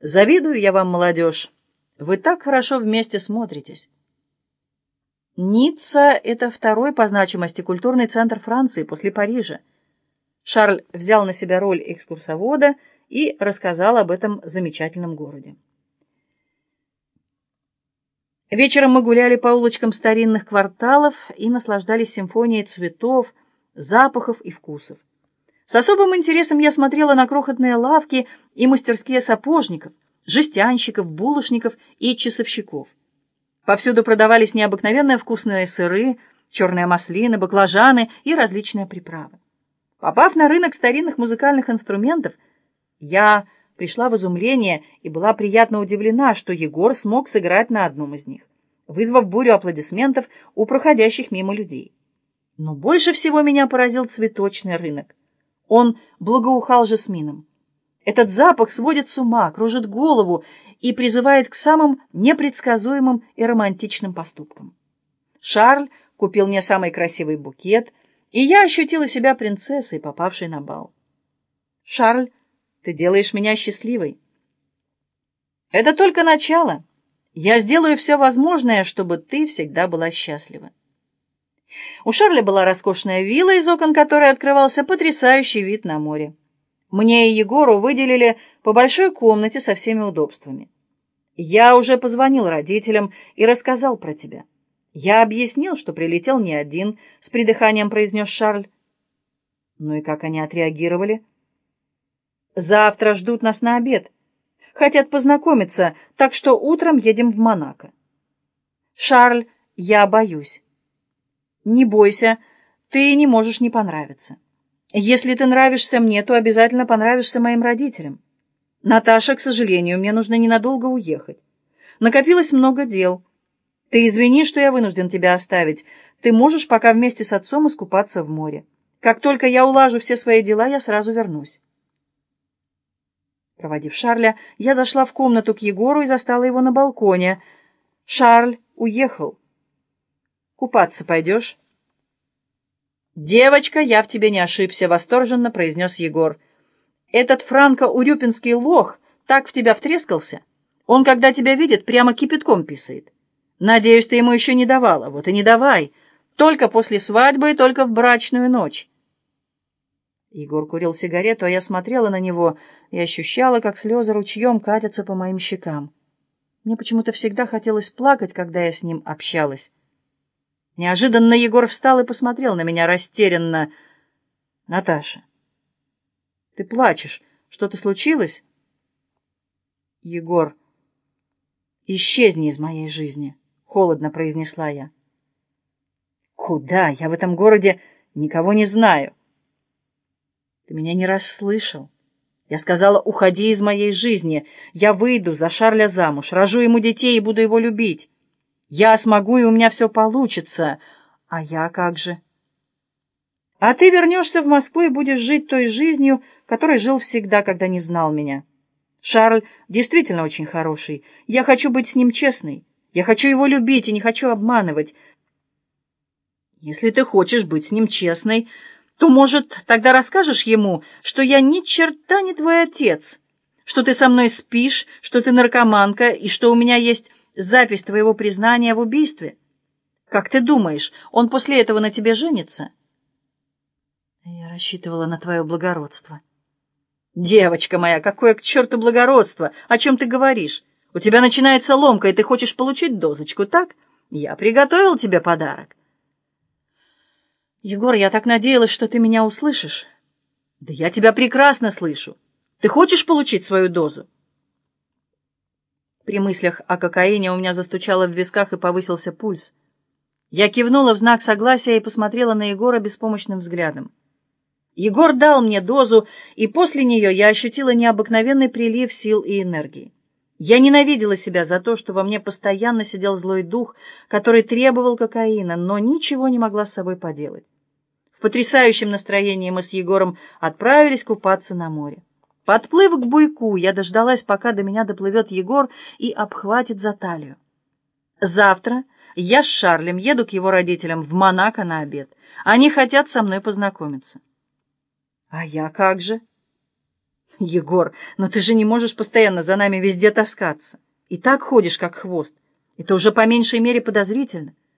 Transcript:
Завидую я вам, молодежь. Вы так хорошо вместе смотритесь. Ницца — это второй по значимости культурный центр Франции после Парижа. Шарль взял на себя роль экскурсовода и рассказал об этом замечательном городе. Вечером мы гуляли по улочкам старинных кварталов и наслаждались симфонией цветов, запахов и вкусов. С особым интересом я смотрела на крохотные лавки и мастерские сапожников, жестянщиков, булочников и часовщиков. Повсюду продавались необыкновенно вкусные сыры, черные маслины, баклажаны и различные приправы. Попав на рынок старинных музыкальных инструментов, я пришла в изумление и была приятно удивлена, что Егор смог сыграть на одном из них, вызвав бурю аплодисментов у проходящих мимо людей. Но больше всего меня поразил цветочный рынок. Он благоухал жасмином. Этот запах сводит с ума, кружит голову и призывает к самым непредсказуемым и романтичным поступкам. Шарль купил мне самый красивый букет, и я ощутила себя принцессой, попавшей на бал. «Шарль, ты делаешь меня счастливой». «Это только начало. Я сделаю все возможное, чтобы ты всегда была счастлива». У Шарля была роскошная вилла, из окон которой открывался потрясающий вид на море. Мне и Егору выделили по большой комнате со всеми удобствами. Я уже позвонил родителям и рассказал про тебя. Я объяснил, что прилетел не один, с придыханием произнес Шарль. Ну и как они отреагировали? Завтра ждут нас на обед. Хотят познакомиться, так что утром едем в Монако. Шарль, я боюсь. Не бойся, ты не можешь не понравиться. Если ты нравишься мне, то обязательно понравишься моим родителям. Наташа, к сожалению, мне нужно ненадолго уехать. Накопилось много дел. Ты извини, что я вынужден тебя оставить. Ты можешь пока вместе с отцом искупаться в море. Как только я улажу все свои дела, я сразу вернусь. Проводив Шарля, я зашла в комнату к Егору и застала его на балконе. Шарль уехал. Купаться пойдешь?» «Девочка, я в тебе не ошибся», — восторженно произнес Егор. «Этот Франко-Урюпинский лох так в тебя втрескался. Он, когда тебя видит, прямо кипятком писает. Надеюсь, ты ему еще не давала. Вот и не давай. Только после свадьбы и только в брачную ночь». Егор курил сигарету, а я смотрела на него и ощущала, как слезы ручьем катятся по моим щекам. Мне почему-то всегда хотелось плакать, когда я с ним общалась. Неожиданно Егор встал и посмотрел на меня растерянно. «Наташа, ты плачешь. Что-то случилось?» «Егор, исчезни из моей жизни», — холодно произнесла я. «Куда? Я в этом городе никого не знаю». «Ты меня не расслышал. Я сказала, уходи из моей жизни. Я выйду за Шарля замуж, рожу ему детей и буду его любить». Я смогу, и у меня все получится. А я как же? А ты вернешься в Москву и будешь жить той жизнью, которой жил всегда, когда не знал меня. Шарль действительно очень хороший. Я хочу быть с ним честной. Я хочу его любить и не хочу обманывать. Если ты хочешь быть с ним честной, то, может, тогда расскажешь ему, что я ни черта не твой отец, что ты со мной спишь, что ты наркоманка и что у меня есть запись твоего признания в убийстве. Как ты думаешь, он после этого на тебе женится? Я рассчитывала на твое благородство. Девочка моя, какое к черту благородство? О чем ты говоришь? У тебя начинается ломка, и ты хочешь получить дозочку, так? Я приготовил тебе подарок. Егор, я так надеялась, что ты меня услышишь. Да я тебя прекрасно слышу. Ты хочешь получить свою дозу? При мыслях о кокаине у меня застучало в висках и повысился пульс. Я кивнула в знак согласия и посмотрела на Егора беспомощным взглядом. Егор дал мне дозу, и после нее я ощутила необыкновенный прилив сил и энергии. Я ненавидела себя за то, что во мне постоянно сидел злой дух, который требовал кокаина, но ничего не могла с собой поделать. В потрясающем настроении мы с Егором отправились купаться на море. Подплыв к буйку, я дождалась, пока до меня доплывет Егор и обхватит за талию. Завтра я с Шарлем еду к его родителям в Монако на обед. Они хотят со мной познакомиться. А я как же? Егор, но ты же не можешь постоянно за нами везде таскаться. И так ходишь, как хвост. Это уже по меньшей мере подозрительно.